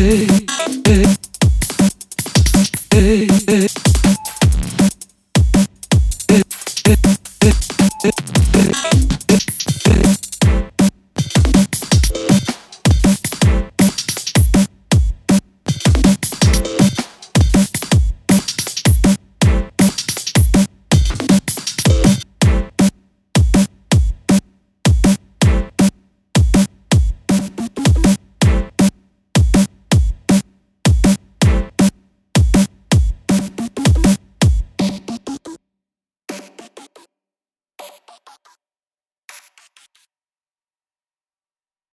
Hey hey, hey.